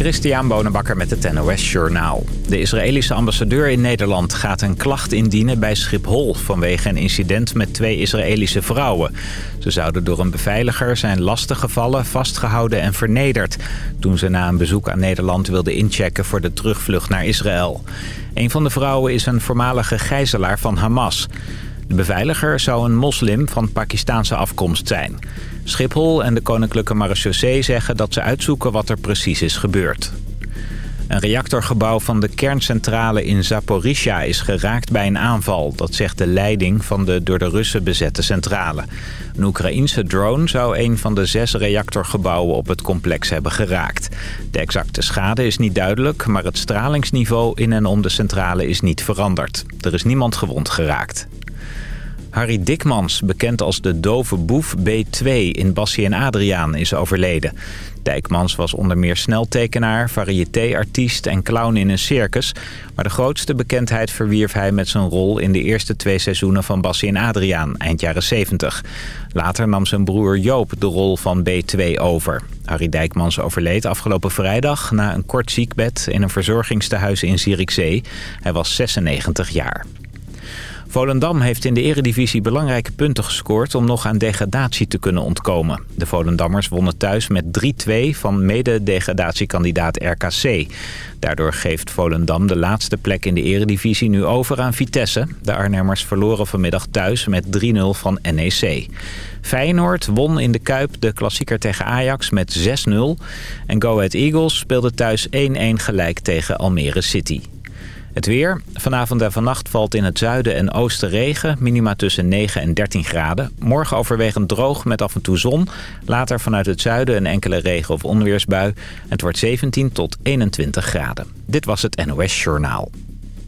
Christian Bonenbakker met het NOS Journaal. De Israëlische ambassadeur in Nederland gaat een klacht indienen bij Schiphol... vanwege een incident met twee Israëlische vrouwen. Ze zouden door een beveiliger zijn lastiggevallen, vastgehouden en vernederd... toen ze na een bezoek aan Nederland wilden inchecken voor de terugvlucht naar Israël. Een van de vrouwen is een voormalige gijzelaar van Hamas... De beveiliger zou een moslim van Pakistaanse afkomst zijn. Schiphol en de Koninklijke Marechaussee zeggen dat ze uitzoeken wat er precies is gebeurd. Een reactorgebouw van de kerncentrale in Zaporizhia is geraakt bij een aanval. Dat zegt de leiding van de door de Russen bezette centrale. Een Oekraïense drone zou een van de zes reactorgebouwen op het complex hebben geraakt. De exacte schade is niet duidelijk, maar het stralingsniveau in en om de centrale is niet veranderd. Er is niemand gewond geraakt. Harry Dikmans, bekend als de dove boef B2 in Bassie en Adriaan, is overleden. Dijkmans was onder meer sneltekenaar, variété-artiest en clown in een circus. Maar de grootste bekendheid verwierf hij met zijn rol in de eerste twee seizoenen van Bassie en Adriaan, eind jaren 70. Later nam zijn broer Joop de rol van B2 over. Harry Dijkmans overleed afgelopen vrijdag na een kort ziekbed in een verzorgingstehuis in Zierikzee. Hij was 96 jaar. Volendam heeft in de eredivisie belangrijke punten gescoord om nog aan degradatie te kunnen ontkomen. De Volendammers wonnen thuis met 3-2 van mede-degradatiekandidaat RKC. Daardoor geeft Volendam de laatste plek in de eredivisie nu over aan Vitesse. De Arnhemmers verloren vanmiddag thuis met 3-0 van NEC. Feyenoord won in de Kuip de klassieker tegen Ajax met 6-0. En Go Ahead Eagles speelde thuis 1-1 gelijk tegen Almere City. Het weer. Vanavond en vannacht valt in het zuiden en oosten regen. Minima tussen 9 en 13 graden. Morgen overwegend droog met af en toe zon. Later vanuit het zuiden een enkele regen- of onweersbui. Het wordt 17 tot 21 graden. Dit was het NOS Journaal.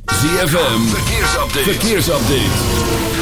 ZFM. Verkeersupdate. Verkeersupdate.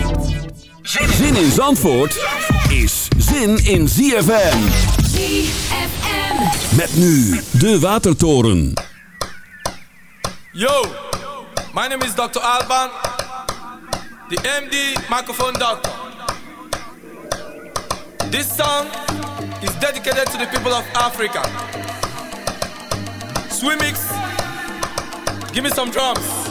Zin in Zandvoort is zin in ZFM. ZFM. Met nu de Watertoren. Yo, my name is Dr. Alban, the MD microphone doctor. This song is dedicated to the people of Africa. Swimmix, give me some drums.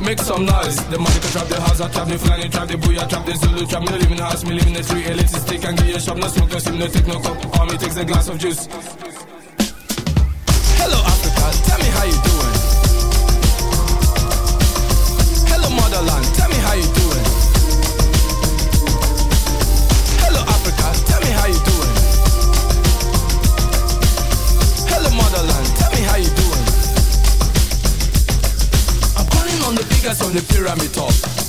Make some noise. The money can trap the house, I trap the flying, trap the booyah, trap the Zulu, trap me live in the house, me live in the street, elitist stick and give you shop, no smoke, no sim, no take no cup. All me takes a glass of juice.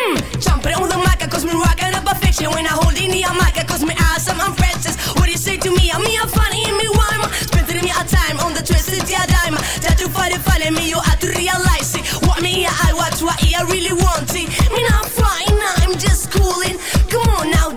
Mmm, jumping on the mic, cause me rockin' up a fiction. When I hold in the mic, cause me awesome, I'm. What you say to me? I'm me, I'm funny, and me rhyme. Spending me a time on the twisted yeah dime. That you find it funny, me, you have to realize it. What me, I watch, what I really want. Me not flying, I'm just cooling. Come on now,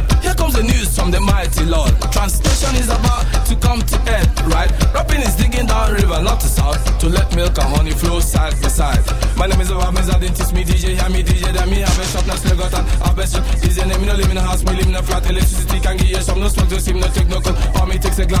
Here comes the news from the mighty Lord. Translation is about to come to end, right? Rapping is digging down river, not to south, to let milk and honey flow side by side. My name is Obama, I didn't me DJ, hear me DJ, then me have a shop, now still got an shop. Is your name, me no live in a house, me live in a flat, electricity can give you some, no smoke, just him, no take no cold, or me takes a glass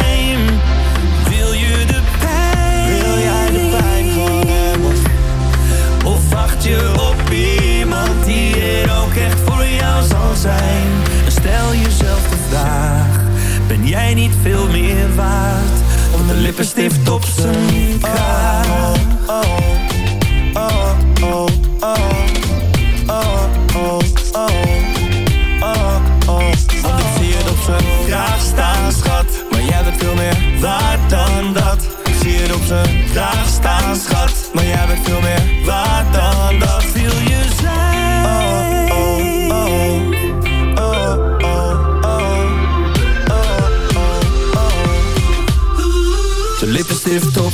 En stel jezelf de vraag, ben jij niet veel meer waard? Om de lippenstift op zijn kraag. Oh, oh, oh, oh, oh, oh, oh, oh, oh. zie het op zijn kraag staan, schat. Maar jij bent veel meer waard dan dat. Zie het op zijn kraag staan, schat. Maar jij bent veel meer w to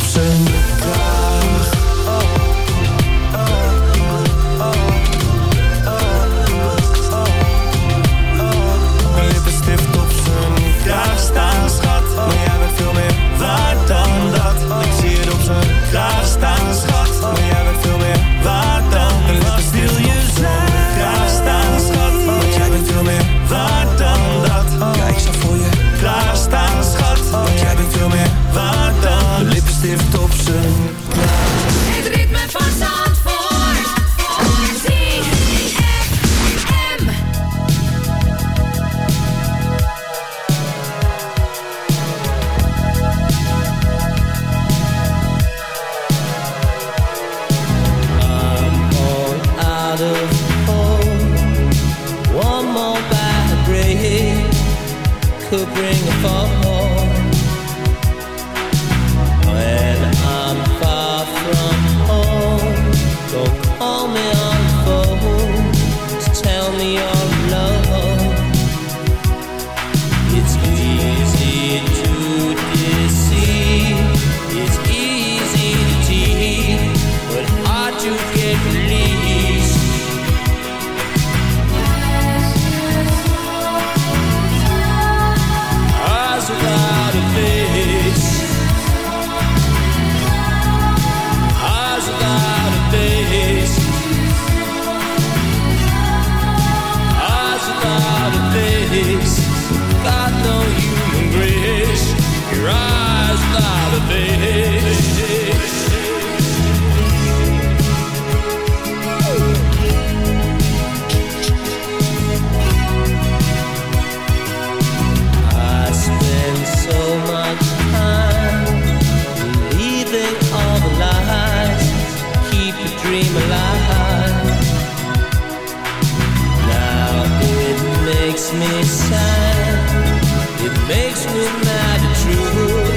makes me sad, it makes me mad true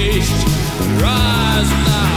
Rise without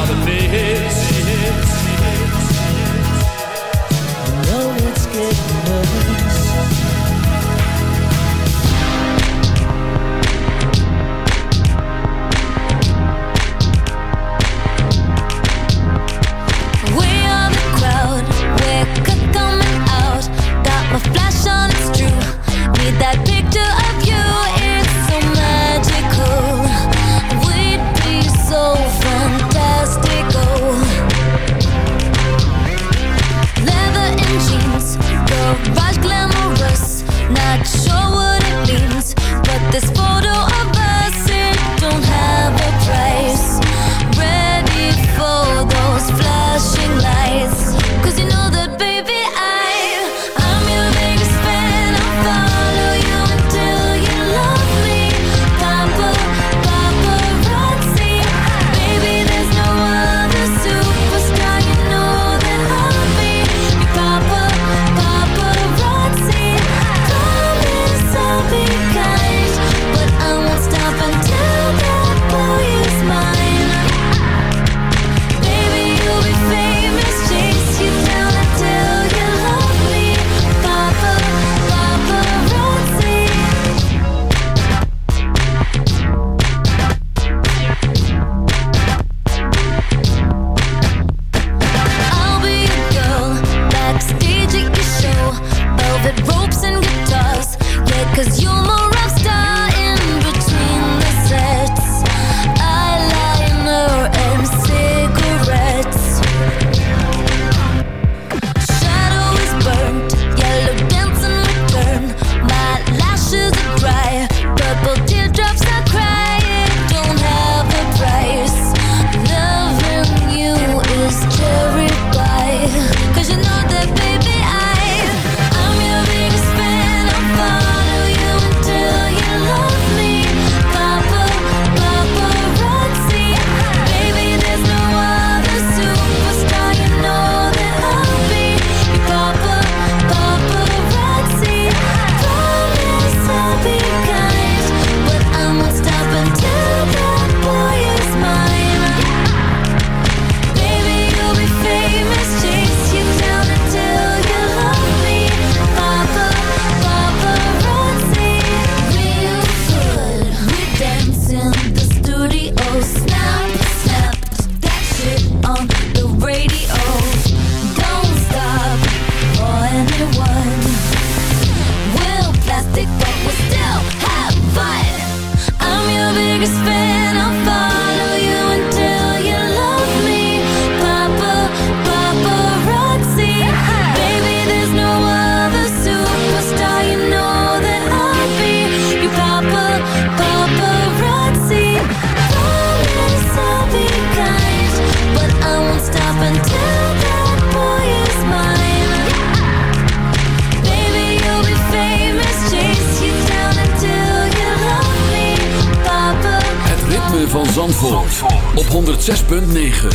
Zandvoort, op 106.9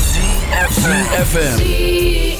FM.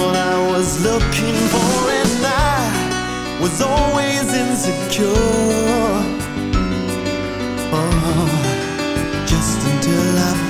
what I was looking for, and I was always insecure. Oh, just until I.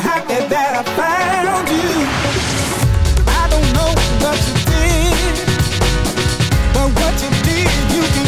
happy that I found you. I don't know what you did, but what you did, you can.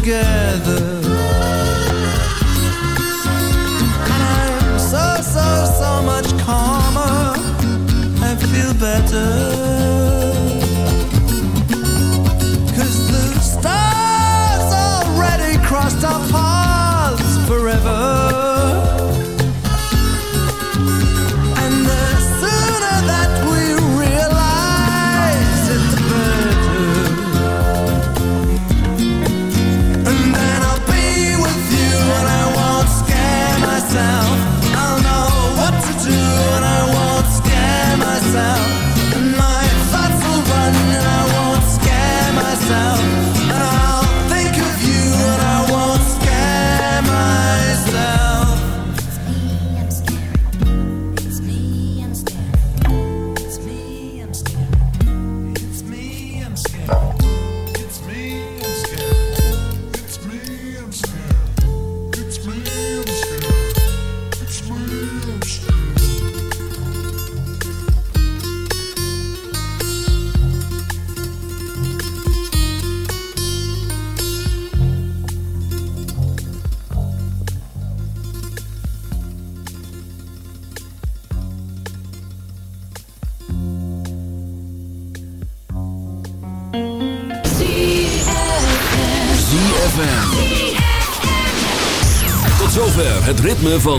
together.